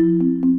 you